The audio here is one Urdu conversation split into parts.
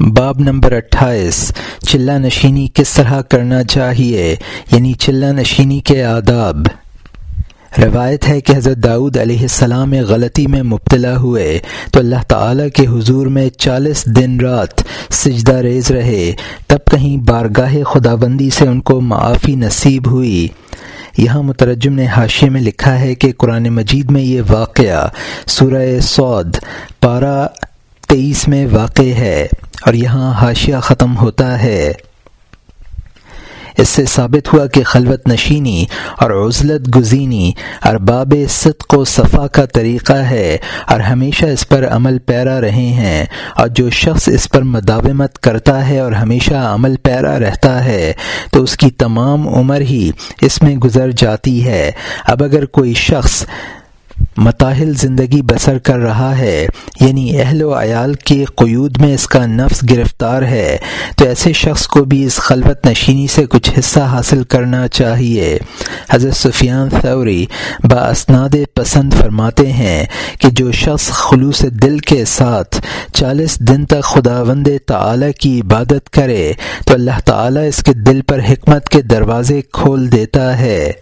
باب نمبر اٹھائیس چلہ نشینی کس طرح کرنا چاہیے یعنی چلہ نشینی کے آداب۔ روایت ہے کہ حضرت داؤد علیہ السلام غلطی میں مبتلا ہوئے، تو اللہ تعالیٰ کے حضور میں چالیس دن رات سجدہ ریز رہے، تب کہیں بارگاہ خدا بندی سے ان کو معافی نصیب ہوئی۔ یہاں مترجم نے حاشے میں لکھا ہے کہ قرآن مجید میں یہ واقعہ سورہ سعود پارہ تیئیس میں واقع ہے۔ اور یہاں حاشیہ ختم ہوتا ہے۔ اس سے ثابت ہوا کہ خلوت نشینی اور عزلت گزینی ارباب صدق و صفا کا طریقہ ہے اور ہمیشہ اس پر عمل پیرا رہے ہیں اور جو شخص اس پر مداومت کرتا ہے اور ہمیشہ عمل پیرا رہتا ہے تو اس کی تمام عمر ہی اس میں گزر جاتی ہے۔ اب اگر کوئی شخص متاحل زندگی بسر کر رہا ہے یعنی اہل و عیال کے قیود میں اس کا نفس گرفتار ہے، تو ایسے شخص کو بھی اس خلوت نشینی سے کچھ حصہ حاصل کرنا چاہیے۔ حضرت سفیان ثوری با اسناد پسند فرماتے ہیں کہ جو شخص خلوص دل کے ساتھ چالیس دن تک خدا وند تعلیٰ کی عبادت کرے، تو اللہ تعالیٰ اس کے دل پر حکمت کے دروازے کھول دیتا ہے۔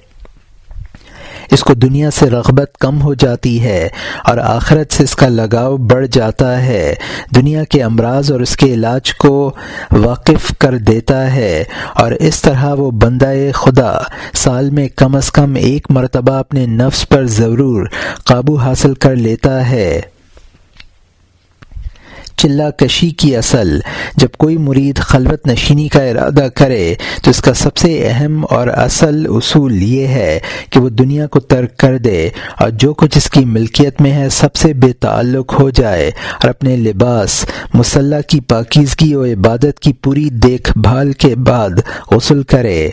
اس کو دنیا سے رغبت کم ہو جاتی ہے اور آخرت سے اس کا لگاؤ بڑھ جاتا ہے۔ دنیا کے امراض اور اس کے علاج کو واقف کر دیتا ہے اور اس طرح وہ بندہ خدا سال میں کم از کم ایک مرتبہ اپنے نفس پر ضرور قابو حاصل کر لیتا ہے۔ چلہ کشی کی اصل۔ جب کوئی مرید خلوت نشینی کا ارادہ کرے، تو اس کا سب سے اہم اور اصل اصول یہ ہے کہ وہ دنیا کو ترک کر دے اور جو کچھ اس کی ملکیت میں ہے سب سے بے تعلق ہو جائے اور اپنے لباس، مسلح کی پاکیزگی اور عبادت کی پوری دیکھ بھال کے بعد غسل کرے۔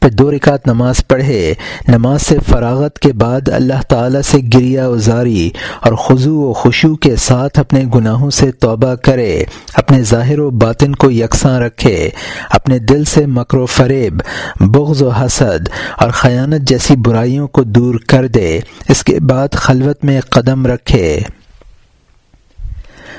پھر دو رکعت نماز پڑھے۔ نماز سے فراغت کے بعد اللہ تعالیٰ سے گریا ازاری اور خضو و خوشو کے ساتھ اپنے گناہوں سے توبہ کرے۔ اپنے ظاہر و باطن کو یکساں رکھے۔ اپنے دل سے مکر و فریب، بغض و حسد اور خیانت جیسی برائیوں کو دور کر دے۔ اس کے بعد خلوت میں قدم رکھے۔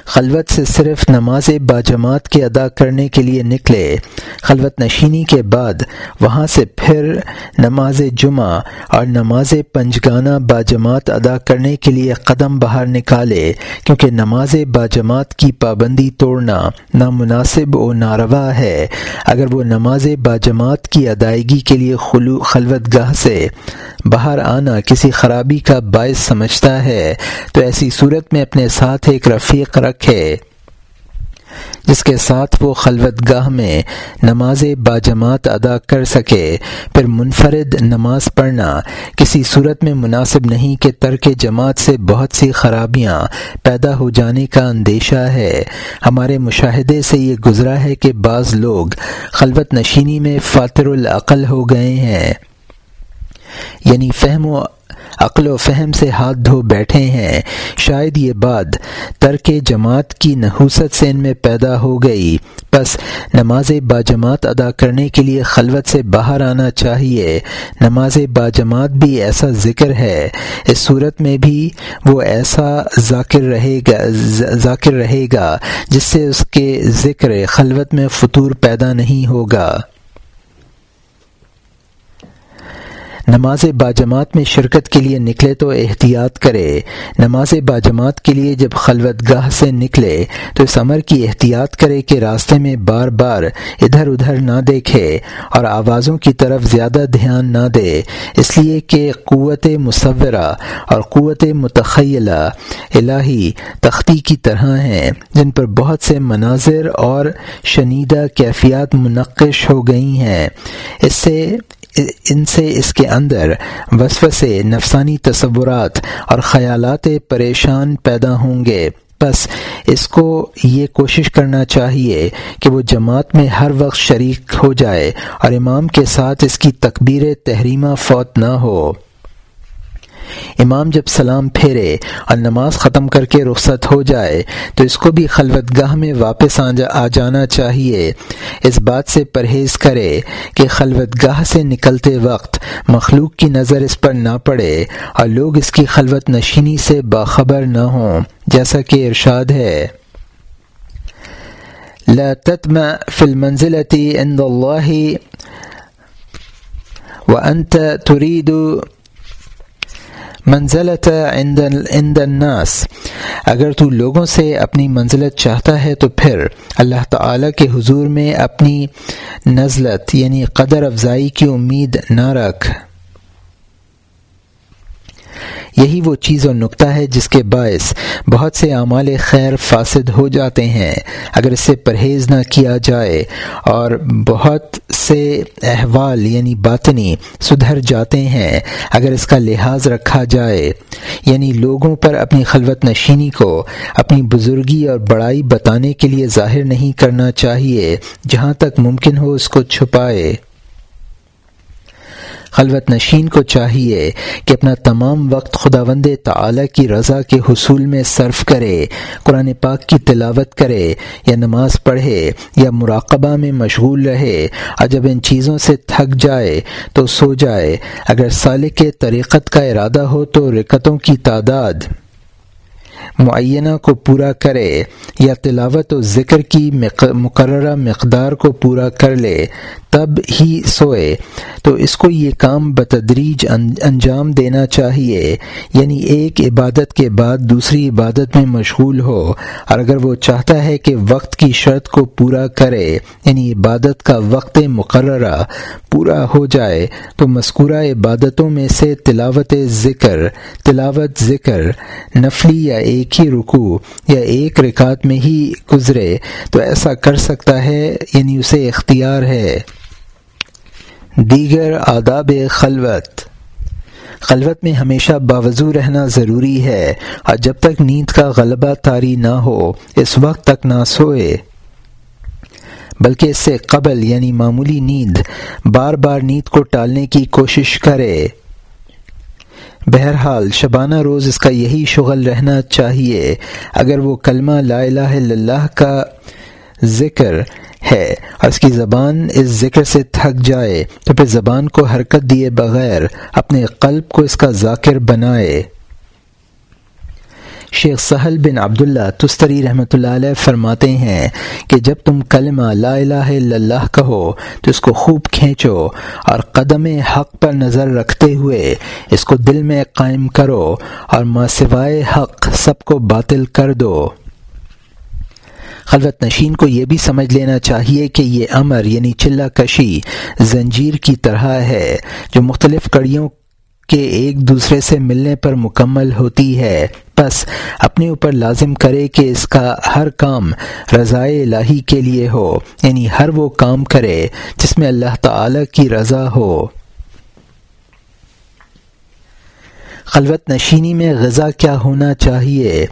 خلوت سے صرف نماز باجماعت کے ادا کرنے کے لیے نکلے۔ خلوت نشینی کے بعد وہاں سے پھر نماز جمعہ اور نماز پنجگانہ باجماعت ادا کرنے کے لیے قدم باہر نکالے، کیونکہ نماز باجماعت کی پابندی توڑنا نامناسب و ناروا ہے۔ اگر وہ نماز باجماعت کی ادائیگی کے لیے خلوت گاہ سے باہر آنا کسی خرابی کا باعث سمجھتا ہے، تو ایسی صورت میں اپنے ساتھ ایک رفیق رکھے۔ جس کے ساتھ وہ خلوت گاہ میں نماز باجماعت ادا کر سکے، پھر منفرد نماز پڑھنا۔ کسی صورت میں مناسب نہیں کہ ترک جماعت سے بہت سی خرابیاں پیدا ہو جانے کا اندیشہ ہے۔ ہمارے مشاہدے سے یہ گزرا ہے کہ بعض لوگ خلوت نشینی میں فاتر العقل ہو گئے ہیں۔ یعنی فہم و عقل و فہم سے ہاتھ دھو بیٹھے ہیں۔ شاید یہ بات ترک جماعت کی نحوست سے ان میں پیدا ہو گئی۔ بس نماز باجماعت ادا کرنے کے لیے خلوت سے باہر آنا چاہیے۔ نماز باجماعت بھی ایسا ذکر ہے۔ اس صورت میں بھی وہ ایسا ذاکر رہے گا، ذاکر رہے گا، جس سے اس کے ذکر خلوت میں فطور پیدا نہیں ہوگا۔ نماز باجماعت میں شرکت کے لیے نکلے تو احتیاط کرے۔ نماز باجماعت کے لیے جب خلوت گاہ سے نکلے تو اس عمر کی احتیاط کرے کہ راستے میں بار بار ادھر ادھر نہ دیکھے اور آوازوں کی طرف زیادہ دھیان نہ دے۔ اس لیے کہ قوت مصورہ اور قوت متخیلہ الہی تختی کی طرح ہیں، جن پر بہت سے مناظر اور شنیدہ کیفیات منقش ہو گئی ہیں۔ اس سے ان سے اس کے اندر وصف سے نفسانی تصورات اور خیالات پریشان پیدا ہوں گے۔ بس اس کو یہ کوشش کرنا چاہیے کہ وہ جماعت میں ہر وقت شریک ہو جائے اور امام کے ساتھ اس کی تکبیر تحریمہ فوت نہ ہو۔ امام جب سلام پھیرے اور نماز ختم کر کے رخصت ہو جائے، تو اس کو بھی خلوت گاہ میں واپس آ جانا چاہیے۔ اس بات سے پرہیز کرے کہ خلوت گاہ سے نکلتے وقت مخلوق کی نظر اس پر نہ پڑے اور لوگ اس کی خلوت نشینی سے باخبر نہ ہوں، جیسا کہ ارشاد ہے۔ لا تتمع في المنزلة عند الله وأنت تريد منزلت عند الناس۔ اگر تو لوگوں سے اپنی منزلت چاہتا ہے تو پھر اللہ تعالی کے حضور میں اپنی نزلت یعنی قدر افزائی کی امید نہ رکھ۔ یہی وہ چیز اور نقطہ ہے جس کے باعث بہت سے اعمال خیر فاسد ہو جاتے ہیں۔ اگر اس سے پرہیز نہ کیا جائے اور بہت سے احوال یعنی باطنی سدھر جاتے ہیں، اگر اس کا لحاظ رکھا جائے یعنی لوگوں پر اپنی خلوت نشینی کو اپنی بزرگی اور بڑائی بتانے کے لیے ظاہر نہیں کرنا چاہیے، جہاں تک ممکن ہو اس کو چھپائے۔ خلوت نشین کو چاہیے کہ اپنا تمام وقت خدا وند تعلیٰ کی رضا کے حصول میں صرف کرے، قرآن پاک کی تلاوت کرے، یا نماز پڑھے، یا مراقبہ میں مشغول رہے۔ اور جب ان چیزوں سے تھک جائے تو سو جائے۔ اگر سالے کے طریقت کا ارادہ ہو تو رکتوں کی تعداد معینہ کو پورا کرے یا تلاوت و ذکر کی مقررہ مقدار کو پورا کر لے، تب ہی سوئے۔ تو اس کو یہ کام بتدریج انجام دینا چاہیے۔ یعنی ایک عبادت کے بعد دوسری عبادت میں مشغول ہو۔ اور اگر وہ چاہتا ہے کہ وقت کی شرط کو پورا کرے یعنی عبادت کا وقت مقررہ پورا ہو جائے، تو مذکورہ عبادتوں میں سے تلاوت ذکر تلاوت ذکر، نفلی یا ایک ہی رکو یا ایک رکعت میں ہی گزرے تو ایسا کر سکتا ہے یعنی اسے اختیار ہے۔ دیگر آداب خلوت۔ خلوت میں ہمیشہ باوضو رہنا ضروری ہے۔ اور جب تک نیند کا غلبہ طاری نہ ہو، اس وقت تک نہ سوئے۔ بلکہ اس سے قبل یعنی معمولی نیند، بار بار نیند کو ٹالنے کی کوشش کرے۔ بہرحال شبانہ روز اس کا یہی شغل رہنا چاہیے، اگر وہ کلمہ لا الہ الا اللہ کا ذکر ہے اور اس کی زبان اس ذکر سے تھک جائے، تو پھر زبان کو حرکت دیے بغیر اپنے قلب کو اس کا ذاکر بنائے۔ شیخ سہل بن عبداللہ تستری رحمۃ اللہ علیہ فرماتے ہیں کہ جب تم کلمہ لا الہ الا اللہ کہو تو اس کو خوب کھینچو اور قدم حق پر نظر رکھتے ہوئے اس کو دل میں قائم کرو اور ما سوائے حق سب کو باطل کر دو۔ خلوت نشین کو یہ بھی سمجھ لینا چاہیے کہ یہ امر یعنی چلہ کشی زنجیر کی طرح ہے جو مختلف کڑیوں کے ایک دوسرے سے ملنے پر مکمل ہوتی ہے۔ بس اپنے اوپر لازم کرے کہ اس کا ہر کام رضائے الہی کے لیے ہو یعنی ہر وہ کام کرے جس میں اللہ تعالی کی رضا ہو۔ خلوت نشینی میں غذا کیا ہونا چاہیے؟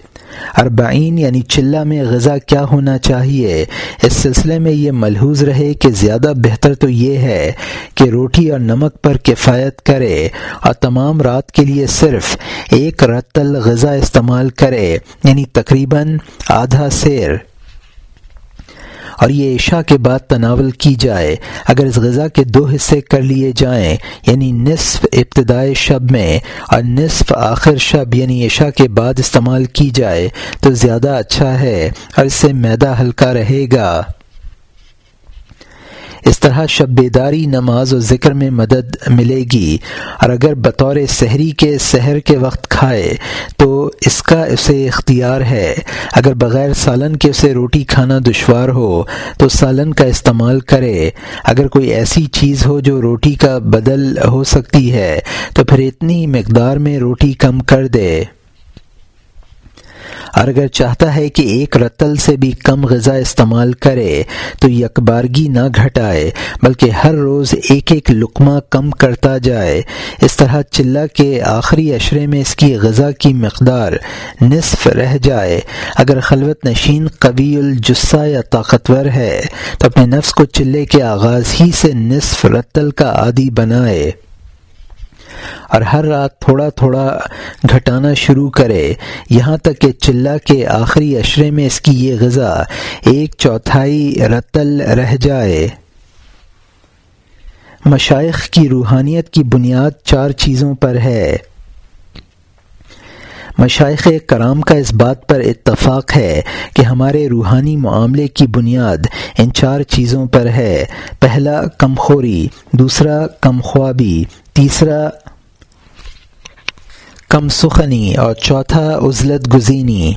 اربعین یعنی چلہ میں غذا کیا ہونا چاہیے؟ اس سلسلے میں یہ ملحوظ رہے کہ زیادہ بہتر تو یہ ہے کہ روٹی اور نمک پر کفایت کرے اور تمام رات کے لیے صرف ایک رتل غذا استعمال کرے یعنی تقریباً آدھا سیر۔ اور یہ عشاء کے بعد تناول کی جائے، اگر اس غذا کے دو حصے کر لیے جائیں یعنی نصف ابتدائی شب میں اور نصف آخر شب یعنی عشاء کے بعد استعمال کی جائے، تو زیادہ اچھا ہے اور اس سے میدا ہلکا رہے گا۔ اس طرح شب بیداری نماز و ذکر میں مدد ملے گی۔ اور اگر بطور سحری کے سحر کے وقت کھائے تو اس کا اسے اختیار ہے۔ اگر بغیر سالن کے اسے روٹی کھانا دشوار ہو تو سالن کا استعمال کرے۔ اگر کوئی ایسی چیز ہو جو روٹی کا بدل ہو سکتی ہے تو پھر اتنی مقدار میں روٹی کم کر دے۔ اور اگر چاہتا ہے کہ ایک رتل سے بھی کم غذا استعمال کرے، تو یکبارگی نہ گھٹائے، بلکہ ہر روز ایک ایک لقمہ کم کرتا جائے۔ اس طرح چلہ کے آخری اشرے میں اس کی غذا کی مقدار نصف رہ جائے۔ اگر خلوت نشین قوی الجسہ یا طاقتور ہے، تو اپنے نفس کو چلے کے آغاز ہی سے نصف رتل کا عادی بنائے۔ اور ہر رات تھوڑا تھوڑا گھٹانا شروع کرے، یہاں تک کہ چلہ کے آخری اشرے میں اس کی یہ غذا ایک چوتھائی رتل رہ جائے۔ مشائق کی روحانیت کی بنیاد چار چیزوں پر ہے۔ مشائق کرام کا اس بات پر اتفاق ہے کہ ہمارے روحانی معاملے کی بنیاد ان چار چیزوں پر ہے۔ پہلا کم خوری دوسرا کم خوابی تیسرا کم سخنی اور چوتھا، عزلت گزینی۔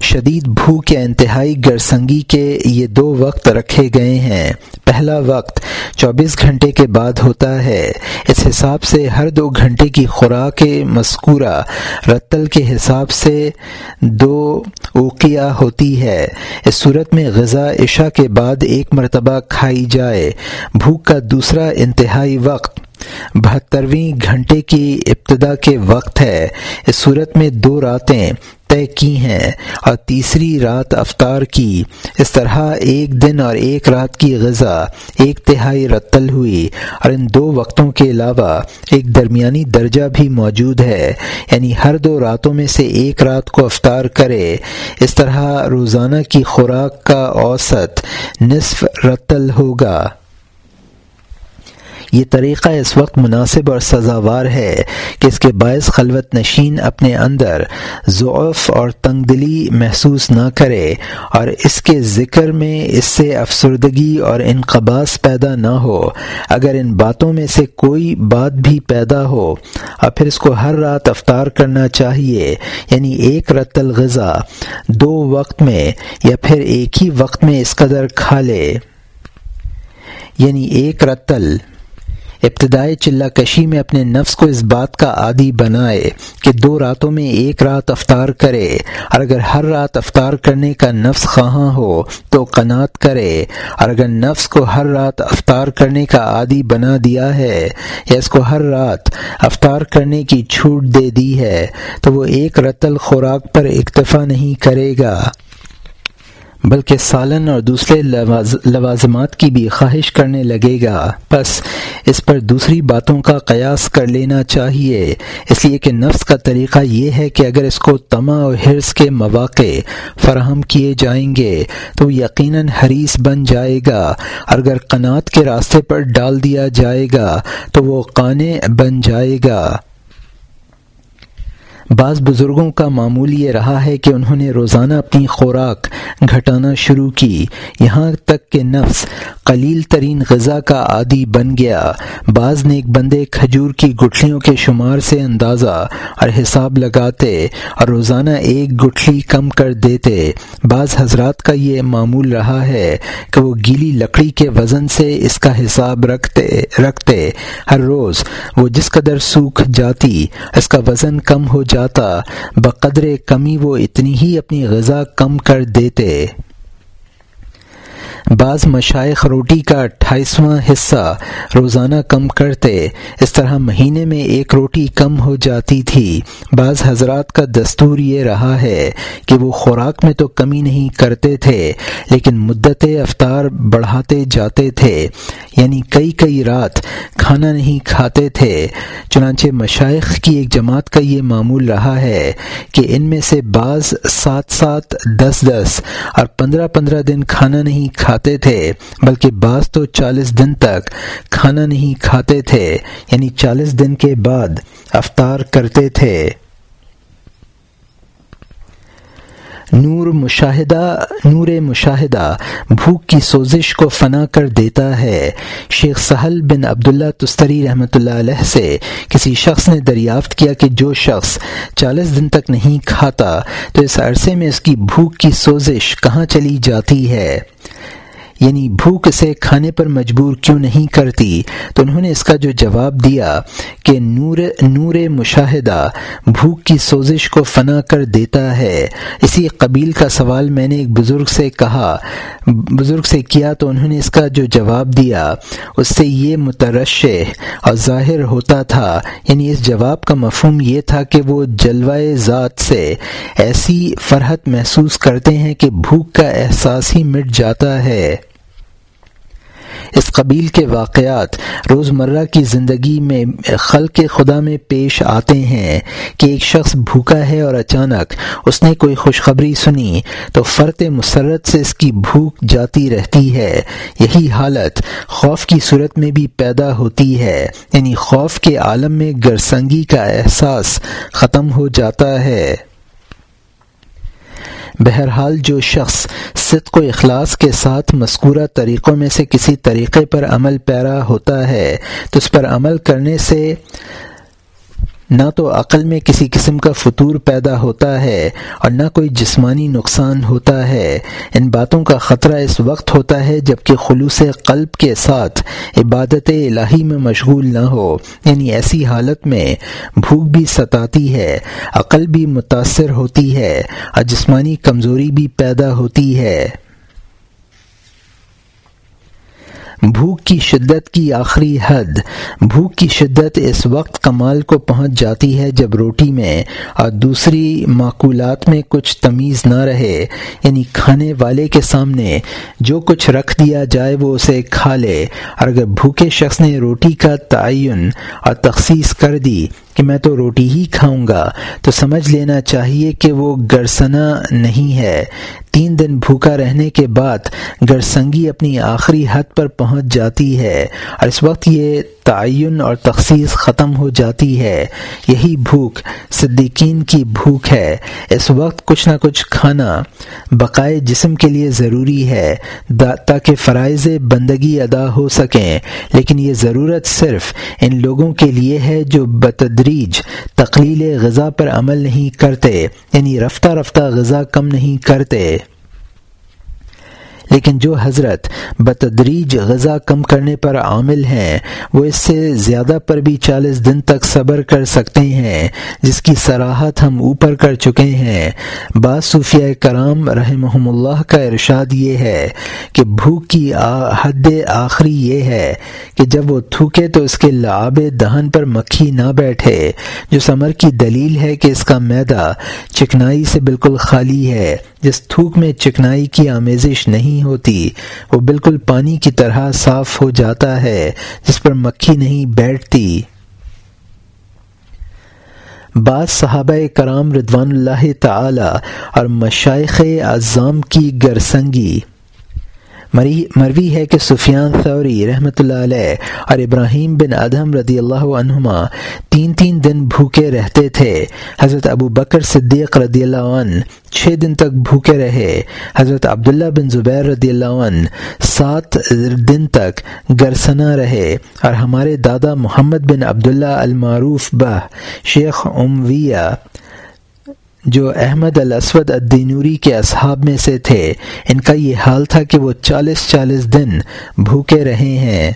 شدید بھوک یا انتہائی گرسنگی کے یہ دو وقت رکھے گئے ہیں۔ پہلا وقت چوبیس گھنٹے کے بعد ہوتا ہے۔ اس حساب سے ہر دو گھنٹے کی خوراک مذکورہ رتل کے حساب سے دو اوقیہ ہوتی ہے۔ اس صورت میں غذا عشاء کے بعد ایک مرتبہ کھائی جائے۔ بھوک کا دوسرا انتہائی وقت بہترویں گھنٹے کی ابتدا کے وقت ہے۔ اس صورت میں دو راتیں طے کی ہیں اور تیسری رات افطار کی۔ اس طرح ایک دن اور ایک رات کی غذا، ایک تہائی رتل ہوئی۔ اور ان دو وقتوں کے علاوہ ایک درمیانی درجہ بھی موجود ہے۔ یعنی ہر دو راتوں میں سے ایک رات کو افطار کرے۔ اس طرح روزانہ کی خوراک کا اوسط نصف رتل ہوگا۔ یہ طریقہ اس وقت مناسب اور سزاوار ہے کہ اس کے باعث خلوت نشین اپنے اندر ضعف اور تنگ دلی محسوس نہ کرے اور اس کے ذکر میں اس سے افسردگی اور انقباس پیدا نہ ہو۔ اگر ان باتوں میں سے کوئی بات بھی پیدا ہو، اور پھر اس کو ہر رات افطار کرنا چاہیے یعنی ایک رتل غذا دو وقت میں یا پھر ایک ہی وقت میں اس قدر کھا لے یعنی ایک رتل ابتدائی چلہ کشی میں اپنے نفس کو اس بات کا عادی بنائے کہ دو راتوں میں ایک رات افطار کرے اور اگر ہر رات افطار کرنے کا نفس خواہاں ہو تو قناط کرے اور اگر نفس کو ہر رات افطار کرنے کا عادی بنا دیا ہے یا اس کو ہر رات افطار کرنے کی چھوٹ دے دی ہے تو وہ ایک رتل خوراک پر اکتفا نہیں کرے گا۔ بلکہ سالن اور دوسرے لوازمات کی بھی خواہش کرنے لگے گا۔ بس اس پر دوسری باتوں کا قیاس کر لینا چاہیے۔ اس لیے کہ نفس کا طریقہ یہ ہے کہ اگر اس کو تما اور حرص کے مواقع فراہم کیے جائیں گے تو یقیناً حریث بن جائے گا۔ اور اگر قناط کے راستے پر ڈال دیا جائے گا تو وہ قانے بن جائے گا۔ بعض بزرگوں کا معمول یہ رہا ہے کہ انہوں نے روزانہ اپنی خوراک گھٹانا شروع کی۔ یہاں تک کہ نفس قلیل ترین غذا کا عادی بن گیا۔ بعض نیک بندے کھجور کی گٹھلیوں کے شمار سے اندازہ اور حساب لگاتے اور روزانہ ایک گٹھلی کم کر دیتے۔ بعض حضرات کا یہ معمول رہا ہے کہ وہ گیلی لکڑی کے وزن سے اس کا حساب رکھتے رکھتے۔ ہر روز وہ جس قدر سوکھ جاتی، اس کا وزن کم ہو جاتا بقدر کمی وہ اتنی ہی اپنی غذا کم کر دیتے۔ بعض مشائق روٹی کا اٹھائیسواں حصہ روزانہ کم کرتے، اس طرح مہینے میں ایک روٹی کم ہو جاتی تھی۔ بعض حضرات کا دستور یہ رہا ہے کہ وہ خوراک میں تو کمی نہیں کرتے تھے، لیکن مدت افطار بڑھاتے جاتے تھے۔ یعنی کئی کئی رات کھانا نہیں کھاتے تھے۔ چنانچہ مشائق کی ایک جماعت کا یہ معمول رہا ہے کہ ان میں سے بعض سات سات دس دس اور پندرہ پندرہ دن کھانا نہیں کھا کھاتے تھے، بلکہ بعض تو چالیس دن تک کھانا نہیں کھاتے تھے یعنی چالیس دن کے بعد افطار کرتے تھے۔ نور مشاہدہ نور مشاہدہ، بھوک کی سوزش کو فنا کر دیتا ہے۔ شیخ سہل بن عبداللہ تستری رحمۃ اللہ علیہ سے کسی شخص نے دریافت کیا کہ جو شخص چالیس دن تک نہیں کھاتا، تو اس عرصے میں اس کی بھوک کی سوزش کہاں چلی جاتی ہے؟ یعنی بھوک سے کھانے پر مجبور کیوں نہیں کرتی؟ تو انہوں نے اس کا جو جواب دیا کہ نور نور مشاہدہ بھوک کی سوزش کو فنا کر دیتا ہے۔ اسی قبیل کا سوال میں نے ایک بزرگ سے کہا، بزرگ سے کیا تو انہوں نے اس کا جو جواب دیا، اس سے یہ مترشح اور ظاہر ہوتا تھا۔ یعنی اس جواب کا مفہوم یہ تھا کہ وہ جلوائے ذات سے ایسی فرحت محسوس کرتے ہیں کہ بھوک کا احساس ہی مٹ جاتا ہے۔ اس قبیل کے واقعات روزمرہ کی زندگی میں خلق خدا میں پیش آتے ہیں کہ ایک شخص بھوکا ہے اور اچانک اس نے کوئی خوشخبری سنی تو فرت مسرت سے اس کی بھوک جاتی رہتی ہے۔ یہی حالت خوف کی صورت میں بھی پیدا ہوتی ہے۔ یعنی خوف کے عالم میں گرسنگی کا احساس ختم ہو جاتا ہے۔ بہرحال جو شخص صدق و اخلاص کے ساتھ مذکورہ طریقوں میں سے کسی طریقے پر عمل پیرا ہوتا ہے، تو اس پر عمل کرنے سے نہ تو عقل میں کسی قسم کا فطور پیدا ہوتا ہے اور نہ کوئی جسمانی نقصان ہوتا ہے۔ ان باتوں کا خطرہ اس وقت ہوتا ہے جبکہ خلوص قلب کے ساتھ عبادت الہی میں مشغول نہ ہو۔ یعنی ایسی حالت میں بھوک بھی ستاتی ہے، عقل بھی متاثر ہوتی ہے اور جسمانی کمزوری بھی پیدا ہوتی ہے۔ بھوک کی شدت کی آخری حد۔ بھوک کی شدت اس وقت کمال کو پہنچ جاتی ہے جب روٹی میں اور دوسری معقولات میں کچھ تمیز نہ رہے۔ یعنی کھانے والے کے سامنے جو کچھ رکھ دیا جائے وہ اسے کھا لے۔ اور اگر بھوکے شخص نے روٹی کا تعین اور تخصیص کر دی کہ میں تو روٹی ہی کھاؤں گا، تو سمجھ لینا چاہیے کہ وہ گرسنا نہیں ہے۔ تین دن بھوکا رہنے کے بعد گرسنگی اپنی آخری حد پر پہنچ جاتی ہے اور اس وقت یہ تعین اور تخصیص ختم ہو جاتی ہے۔ یہی بھوک صدیقین کی بھوک ہے۔ اس وقت کچھ نہ کچھ کھانا بقائے جسم کے لیے ضروری ہے تاکہ فرائض بندگی ادا ہو سکیں۔ لیکن یہ ضرورت صرف ان لوگوں کے لیے ہے جو تدریج تقلیل غذا پر عمل نہیں کرتے یعنی رفتہ رفتہ غذا کم نہیں کرتے۔ لیکن جو حضرت بتدریج غذا کم کرنے پر عامل ہیں، وہ اس سے زیادہ پر بھی چالیس دن تک صبر کر سکتے ہیں، جس کی سراحت ہم اوپر کر چکے ہیں۔ بعض صوفیہ کرام رحمہم اللہ کا ارشاد یہ ہے کہ بھوک کی حد آخری یہ ہے کہ جب وہ تھوکے تو اس کے لعاب دہن پر مکھی نہ بیٹھے۔ جو سمر کی دلیل ہے کہ اس کا میدا چکنائی سے بالکل خالی ہے۔ جس تھوک میں چکنائی کی آمیزش نہیں ہوتی، وہ بالکل پانی کی طرح صاف ہو جاتا ہے، جس پر مکھی نہیں بیٹھتی۔ بعض صحابہ کرام ردوان اللہ تعالی اور مشائق اعظام کی گرسنگی۔ مروی ہے کہ سفیان ثوری رحمۃ اللہ علیہ اور ابراہیم بن ادہم رضی اللہ عنہما تین تین دن بھوکے رہتے تھے۔ حضرت ابو بکر صدیق رضی اللہ عنہ چھ دن تک بھوکے رہے۔ حضرت عبداللہ بن زبیر رضی اللہ عنہ سات دن تک گرسنا رہے۔ اور ہمارے دادا محمد بن عبداللہ المعروف بہ شیخ امویہ جو احمد الاسود الدینوری کے اصحاب میں سے تھے، ان کا یہ حال تھا کہ وہ چالیس چالیس دن بھوکے رہے ہیں۔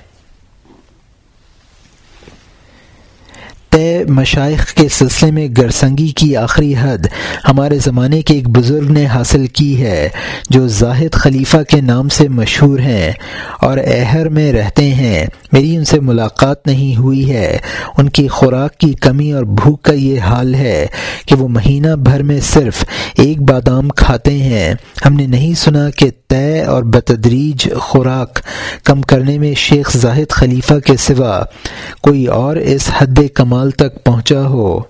طے مشائق کے سلسلے میں گرسنگی کی آخری حد ہمارے زمانے کے ایک بزرگ نے حاصل کی ہے، جو زاہد خلیفہ کے نام سے مشہور ہیں اور اہر میں رہتے ہیں۔ میری ان سے ملاقات نہیں ہوئی ہے۔ ان کی خوراک کی کمی اور بھوک کا یہ حال ہے کہ وہ مہینہ بھر میں صرف ایک بادام کھاتے ہیں۔ ہم نے نہیں سنا کہ طے اور بتدریج خوراک کم کرنے میں شیخ زاہد خلیفہ کے سوا کوئی اور اس حد کمال تک پہنچا ہو۔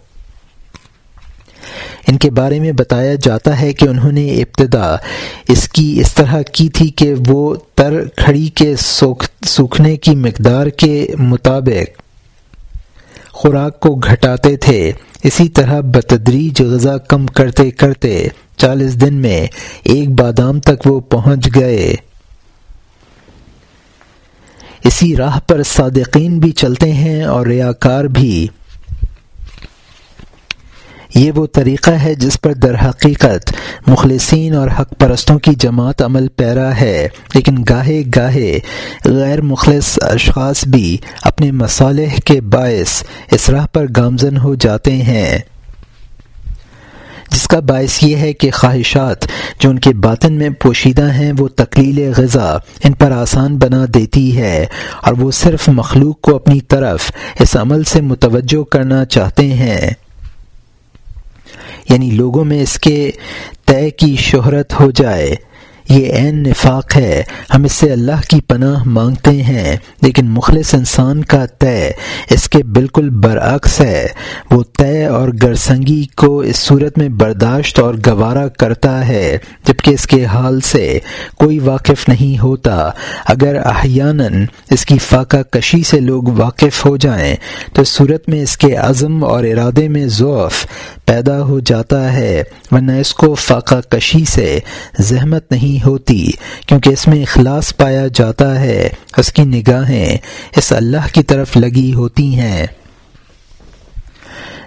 ان کے بارے میں بتایا جاتا ہے کہ انہوں نے ابتدا اس کی اس طرح کی تھی کہ وہ تر کھڑی کے سوکھنے کی مقدار کے مطابق خوراک کو گھٹاتے تھے۔ اسی طرح بتدریج غذا کم کرتے کرتے چالیس دن میں ایک بادام تک وہ پہنچ گئے۔ اسی راہ پر صادقین بھی چلتے ہیں اور ریاکار بھی۔ یہ وہ طریقہ ہے جس پر در حقیقت مخلصین اور حق پرستوں کی جماعت عمل پیرا ہے، لیکن گاہے گاہے غیر مخلص اشخاص بھی اپنے مصالح کے باعث اس راہ پر گامزن ہو جاتے ہیں۔ جس کا باعث یہ ہے کہ خواہشات جو ان کے باطن میں پوشیدہ ہیں، وہ تکلیل غذا ان پر آسان بنا دیتی ہے، اور وہ صرف مخلوق کو اپنی طرف اس عمل سے متوجہ کرنا چاہتے ہیں۔ یعنی لوگوں میں اس کے طے کی شہرت ہو جائے۔ یہ عین نفاق ہے۔ ہم اس سے اللہ کی پناہ مانگتے ہیں، لیکن مخلص انسان کا طے اس کے بالکل برعکس ہے۔ وہ طے اور گرسنگی کو اس صورت میں برداشت اور گوارا کرتا ہے، جبکہ اس کے حال سے کوئی واقف نہیں ہوتا۔ اگر احیاناً اس کی فاقہ کشی سے لوگ واقف ہو جائیں، تو اس صورت میں اس کے عزم اور ارادے میں ضعف پیدا ہو جاتا ہے، ورنہ اس کو فاقہ کشی سے زحمت نہیں ہوتی، کیونکہ اس میں اخلاص پایا جاتا ہے، اس کی نگاہیں اس اللہ کی طرف لگی ہوتی ہیں۔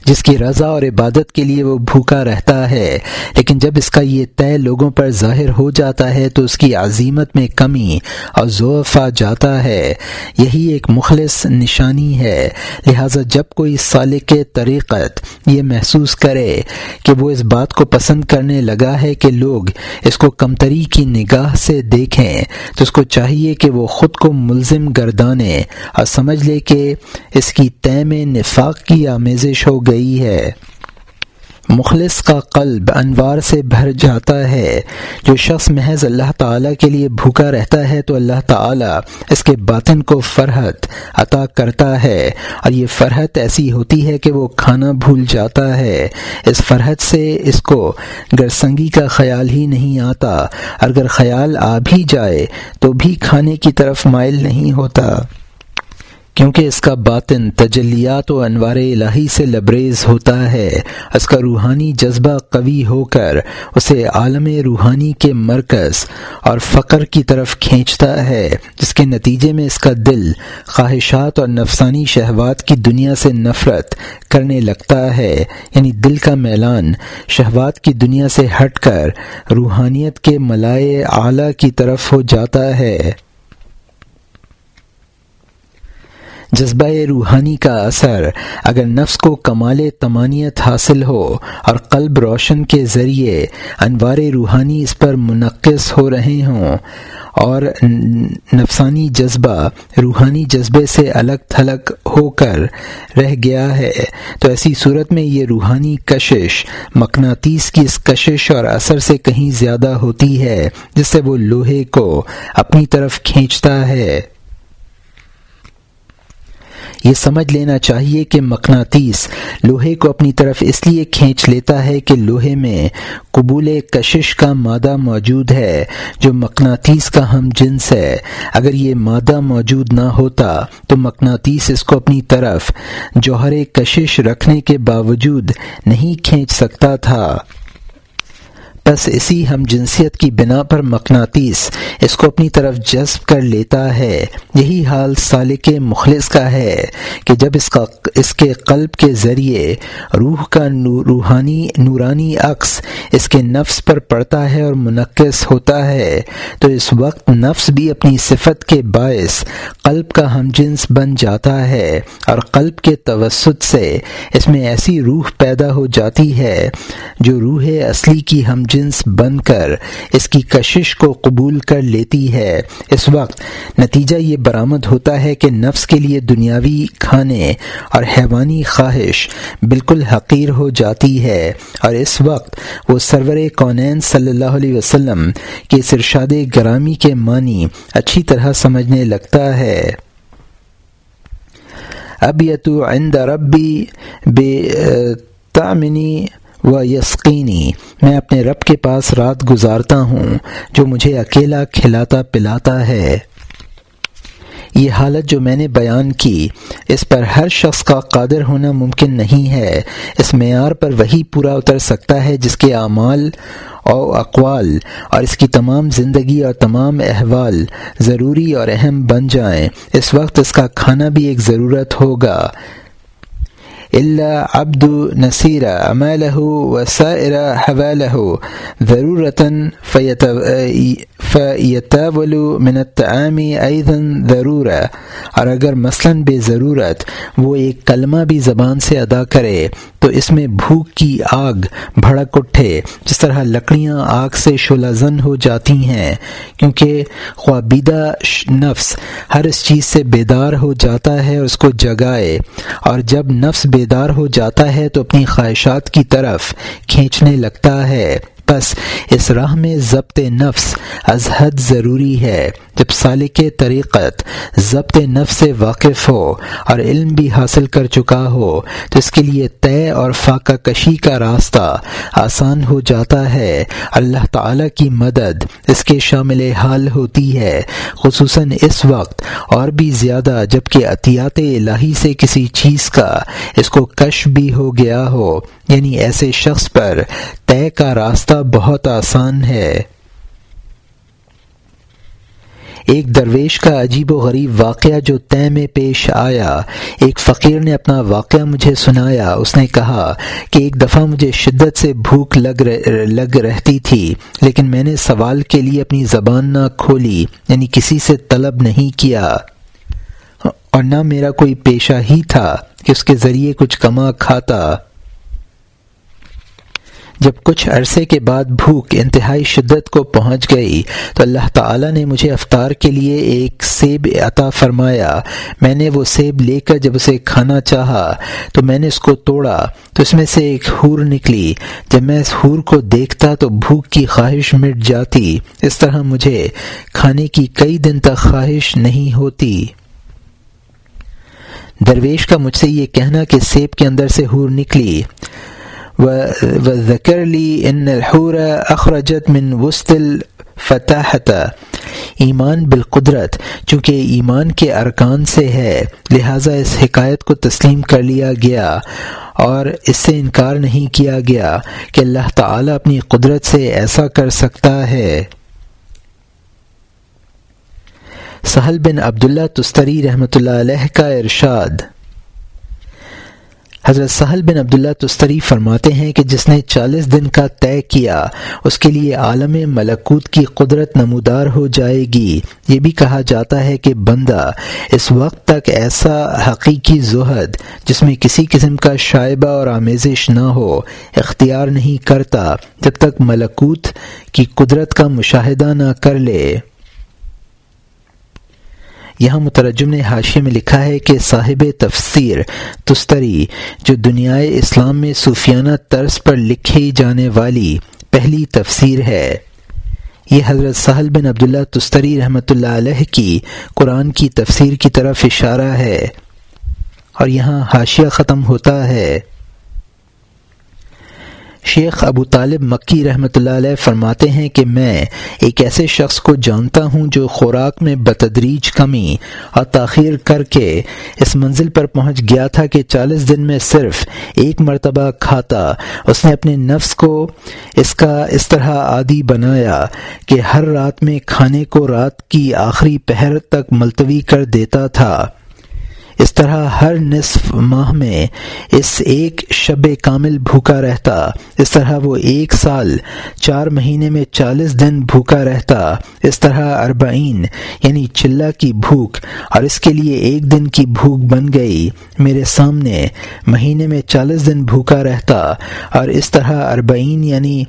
جس کی رضا اور عبادت کے لیے وہ بھوکا رہتا ہے۔ لیکن جب اس کا یہ طے لوگوں پر ظاہر ہو جاتا ہے تو اس کی عظیمت میں کمی اور ضعف آ جاتا ہے۔ یہی ایک مخلص نشانی ہے۔ لہذا جب کوئی سالک طریقت یہ محسوس کرے کہ وہ اس بات کو پسند کرنے لگا ہے کہ لوگ اس کو کمتری کی نگاہ سے دیکھیں، تو اس کو چاہیے کہ وہ خود کو ملزم گردانے اور سمجھ لے کہ اس کی طے میں نفاق کی آمیزش ہو گئی گئی ہے۔ مخلص کا قلب انوار سے بھر جاتا ہے۔ جو شخص محض اللہ تعالیٰ کے لیے بھوکا رہتا ہے تو اللہ تعالیٰ اس کے باطن کو فرحت عطا کرتا ہے۔ اور یہ فرحت ایسی ہوتی ہے کہ وہ کھانا بھول جاتا ہے۔ اس فرحت سے اس کو گرسنگی کا خیال ہی نہیں آتا۔ اگر خیال آ بھی جائے تو بھی کھانے کی طرف مائل نہیں ہوتا۔ کیونکہ اس کا باطن تجلیات و انوار الہی سے لبریز ہوتا ہے، اس کا روحانی جذبہ قوی ہو کر اسے عالم روحانی کے مرکز اور فقر کی طرف کھینچتا ہے، جس کے نتیجے میں اس کا دل خواہشات اور نفسانی شہوات کی دنیا سے نفرت کرنے لگتا ہے۔ یعنی دل کا میلان شہوات کی دنیا سے ہٹ کر روحانیت کے ملائے اعلیٰ کی طرف ہو جاتا ہے۔ جذبہ روحانی کا اثر، اگر نفس کو کمال تمانیت حاصل ہو اور قلب روشن کے ذریعے انوار روحانی اس پر منقص ہو رہے ہوں اور نفسانی جذبہ روحانی جذبے سے الگ تھلگ ہو کر رہ گیا ہے، تو ایسی صورت میں یہ روحانی کشش مقناطیس کی اس کشش اور اثر سے کہیں زیادہ ہوتی ہے، جس سے وہ لوہے کو اپنی طرف کھینچتا ہے۔ یہ سمجھ لینا چاہیے کہ مقناطیس لوہے کو اپنی طرف اس لیے کھینچ لیتا ہے کہ لوہے میں قبول کشش کا مادہ موجود ہے، جو مقناطیس کا ہم جنس ہے۔ اگر یہ مادہ موجود نہ ہوتا تو مقناطیس اس کو اپنی طرف جوہر کشش رکھنے کے باوجود نہیں کھینچ سکتا تھا۔ بس اسی ہم جنسیت کی بنا پر مقناطیس، اس کو اپنی طرف جذب کر لیتا ہے۔ یہی حال سالک مخلص کا ہے کہ جب اس کا اس کے قلب کے ذریعے روح کا روحانی نورانی عکس اس کے نفس پر پڑتا ہے اور منقص ہوتا ہے، تو اس وقت نفس بھی اپنی صفت کے باعث قلب کا ہم جنس بن جاتا ہے اور قلب کے توسط سے اس میں ایسی روح پیدا ہو جاتی ہے جو روح اصلی کی ہم جنس بن کر اس کی کشش کو قبول کر لیتی ہے۔ اس وقت نتیجہ یہ برآمد ہوتا ہے کہ نفس کے لیے دنیاوی کھانے اور حیوانی خواہش بالکل حقیر ہو جاتی ہے۔ اور اس وقت وہ سرور کونین صلی اللہ علیہ وسلم کے سرشاد گرامی کے معنی اچھی طرح سمجھنے لگتا ہے۔ اب یتو عند ربی بے تامنی و یسقینی میں اپنے رب کے پاس رات گزارتا ہوں، جو مجھے اکیلا کھلاتا پلاتا ہے۔ یہ حالت جو میں نے بیان کی، اس پر ہر شخص کا قادر ہونا ممکن نہیں ہے۔ اس معیار پر وہی پورا اتر سکتا ہے جس کے اعمال اور اقوال اور اس کی تمام زندگی اور تمام احوال ضروری اور اہم بن جائیں۔ اس وقت اس کا کھانا بھی ایک ضرورت ہوگا۔ اللہ عبد نصیر امالہ وسائر حوالہ ضرورتا فیتاول من الطعام ایضا ضرورا اور اگر مثلا بے ضرورت وہ ایک کلمہ بھی زبان سے ادا کرے، تو اس میں بھوک کی آگ بھڑک اٹھے، جس طرح لکڑیاں آگ سے شعلہ زن ہو جاتی ہیں، کیونکہ خوابیدہ نفس ہر اس چیز سے بیدار ہو جاتا ہے اور اس کو جگائے۔ اور جب نفس بے بیدار ہو جاتا ہے تو اپنی خواہشات کی طرف کھینچنے لگتا ہے۔ بس اس راہ میں ضبط نفس از حد ضروری ہے۔ جب سالک طریقت ضبط نفس سے واقف ہو اور علم بھی حاصل کر چکا ہو، تو اس کے لیے طے اور فاقہ کشی کا راستہ آسان ہو جاتا ہے۔ اللہ تعالی کی مدد اس کے شامل حال ہوتی ہے، خصوصاً اس وقت اور بھی زیادہ جبکہ عطیات الہی سے کسی چیز کا اس کو کش بھی ہو گیا ہو۔ یعنی ایسے شخص پر طے کا راستہ بہت آسان ہے۔ ایک درویش کا عجیب و غریب واقعہ جو طے میں پیش آیا۔ ایک فقیر نے اپنا واقعہ مجھے سنایا۔ اس نے کہا کہ ایک دفعہ مجھے شدت سے بھوک لگ لگ رہتی تھی، لیکن میں نے سوال کے لیے اپنی زبان نہ کھولی یعنی کسی سے طلب نہیں کیا۔ اور نہ میرا کوئی پیشہ ہی تھا کہ اس کے ذریعے کچھ کما کھاتا۔ جب کچھ عرصے کے بعد بھوک، انتہائی شدت کو پہنچ گئی تو اللہ تعالیٰ نے مجھے افطار کے لیے ایک سیب عطا فرمایا۔ میں نے وہ سیب لے کر جب اسے کھانا چاہا تو میں نے اس کو توڑا تو اس میں سے ایک ہور نکلی۔ جب میں اس ہور کو دیکھتا تو بھوک کی خواہش مٹ جاتی۔ اس طرح مجھے کھانے کی کئی دن تک خواہش نہیں ہوتی۔ درویش کا مجھ سے یہ کہنا کہ سیب کے اندر سے ہور نکلی۔ ذکر لی ان الحور اخرجت من وسط الفتحت ایمان بالقدرت، چونکہ ایمان کے ارکان سے ہے، لہٰذا اس حکایت کو تسلیم کر لیا گیا اور اس سے انکار نہیں کیا گیا کہ اللہ تعالیٰ اپنی قدرت سے ایسا کر سکتا ہے۔ سہل بن عبداللہ تستری رحمۃ اللہ علیہ کا ارشاد۔ حضرت سہل بن عبداللہ تستری فرماتے ہیں کہ جس نے چالیس دن کا طے کیا، اس کے لیے عالم ملکوت کی قدرت نمودار ہو جائے گی۔ یہ بھی کہا جاتا ہے کہ بندہ اس وقت تک ایسا حقیقی زہد جس میں کسی قسم کا شائبہ اور آمیزش نہ ہو، اختیار نہیں کرتا جب تک ملکوت کی قدرت کا مشاہدہ نہ کر لے۔ یہاں مترجم نے حاشے میں لکھا ہے کہ صاحب تفسیر تستری، جو دنیائے اسلام میں صوفیانہ طرز پر لکھی جانے والی پہلی تفسیر ہے۔ یہ حضرت سہل بن عبداللہ تستری رحمۃ اللہ علیہ کی قرآن کی تفسیر کی طرف اشارہ ہے اور یہاں حاشیہ ختم ہوتا ہے۔ شیخ ابو طالب مکی رحمۃ اللہ علیہ فرماتے ہیں کہ میں ایک ایسے شخص کو جانتا ہوں جو خوراک میں بتدریج کمی اور تاخیر کر کے اس منزل پر پہنچ گیا تھا کہ چالیس دن میں صرف ایک مرتبہ کھاتا اس نے اپنے نفس کو اس کا اس طرح عادی بنایا کہ ہر رات میں کھانے کو رات کی آخری پہر تک ملتوی کر دیتا تھا۔ اس طرح ہر نصف ماہ میں اس ایک شب کامل بھوکا رہتا، اس طرح وہ ایک سال، چار مہینے میں چالیس دن بھوکا رہتا، اس طرح اربعین یعنی چلہ کی بھوک، اور اس کے لیے ایک دن کی بھوک بن گئی۔ میرے سامنے مہینے میں چالیس دن بھوکا رہتا، اور اس طرح اربعین یعنی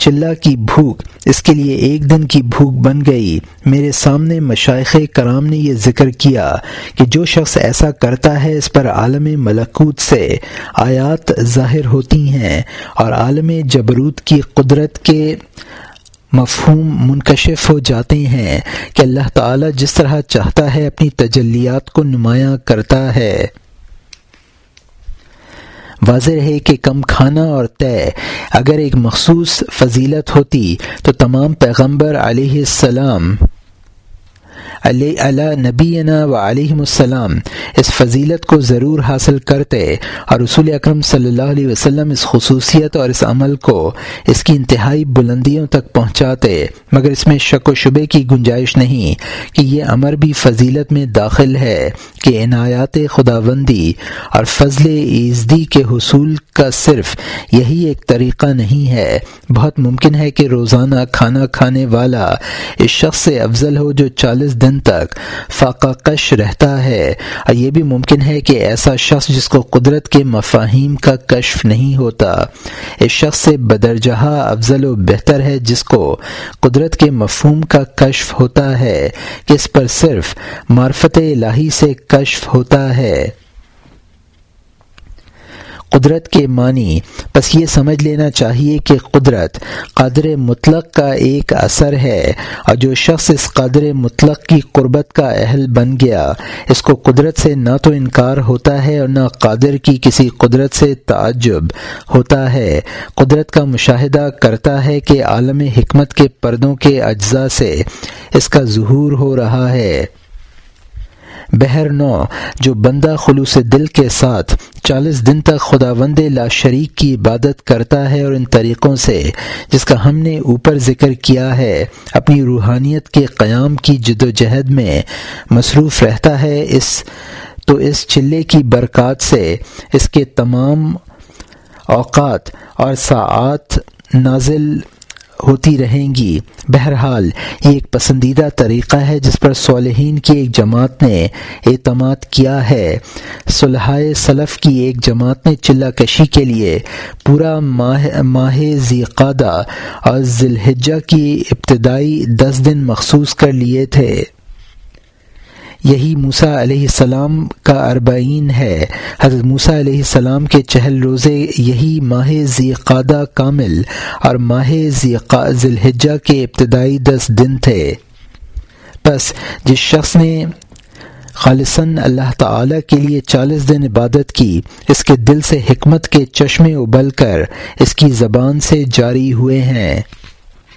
چلہ کی بھوک، اس کے لیے ایک دن کی بھوک بن گئی۔ میرے سامنے مشائق کرام نے یہ ذکر کیا کہ جو شخص ایسا کرتا ہے، اس پر عالم ملکوت سے آیات ظاہر ہوتی ہیں اور عالم جبروت کی قدرت کے مفہوم منکشف ہو جاتے ہیں کہ اللہ تعالی جس طرح چاہتا ہے، اپنی تجلیات کو نمایاں کرتا ہے۔ واضح ہے کہ کم کھانا اور طے، اگر ایک مخصوص فضیلت ہوتی تو تمام پیغمبر علیہ السلام علیہ نبی و علیہ السلام اس فضیلت کو ضرور حاصل کرتے اور رسول اکرم صلی اللہ علیہ وسلم اس خصوصیت اور اس عمل کو اس کی انتہائی بلندیوں تک پہنچاتے۔ مگر اس میں شک و شبے کی گنجائش نہیں کہ یہ امر بھی فضیلت میں داخل ہے کہ عنایات خداوندی اور فضل ایزدی کے حصول کا صرف یہی ایک طریقہ نہیں ہے۔ بہت ممکن ہے کہ روزانہ کھانا کھانے والا اس شخص سے افضل ہو جو چالیس دن تک فاقہ کش رہتا ہے۔ اور یہ بھی ممکن ہے کہ ایسا شخص جس کو قدرت کے مفاہیم کا کشف نہیں ہوتا، اس شخص سے بدرجہ افضل و بہتر ہے جس کو قدرت کے مفہوم کا کشف ہوتا ہے کہ اس پر صرف معرفت الہی سے کشف ہوتا ہے۔ قدرت کے معنی، بس یہ سمجھ لینا چاہیے کہ قدرت قادر مطلق کا ایک اثر ہے اور جو شخص اس قادر مطلق کی قربت کا اہل بن گیا، اس کو قدرت سے نہ تو انکار ہوتا ہے اور نہ قادر کی کسی قدرت سے تعجب ہوتا ہے۔ قدرت کا مشاہدہ کرتا ہے کہ عالم حکمت کے پردوں کے اجزاء سے اس کا ظہور ہو رہا ہے۔ بہر نو، جو بندہ خلوص دل کے ساتھ چالیس دن تک خدا وند لا شریک کی عبادت کرتا ہے اور ان طریقوں سے، جس کا ہم نے اوپر ذکر کیا ہے، اپنی روحانیت کے قیام کی جد و جہد میں مصروف رہتا ہے، اس تو اس چلے کی برکات سے اس کے تمام اوقات اور ساعات نازل ہوتی رہیں گی۔ بہرحال، یہ ایک پسندیدہ طریقہ ہے جس پر صالحین کی ایک جماعت نے اعتماد کیا ہے۔ صلحائے صلف کی ایک جماعت نے چلہ کشی کے لیے پورا ماہ ماہ ذیقادہ اور ذی الحجہ کی ابتدائی دس دن مخصوص کر لیے تھے۔ یہی موسا علیہ السلام کا اربعین ہے۔ حضرت موسیٰ علیہ السلام کے چہل روزے یہی ماہ ذی قادہ کامل اور ماہ ذی الحجہ کے ابتدائی دس دن تھے۔ بس جس شخص نے خالصاً اللہ تعالی کے لیے چالیس دن عبادت کی، اس کے دل سے حکمت کے چشمے ابل کر اس کی زبان سے جاری ہوئے ہیں۔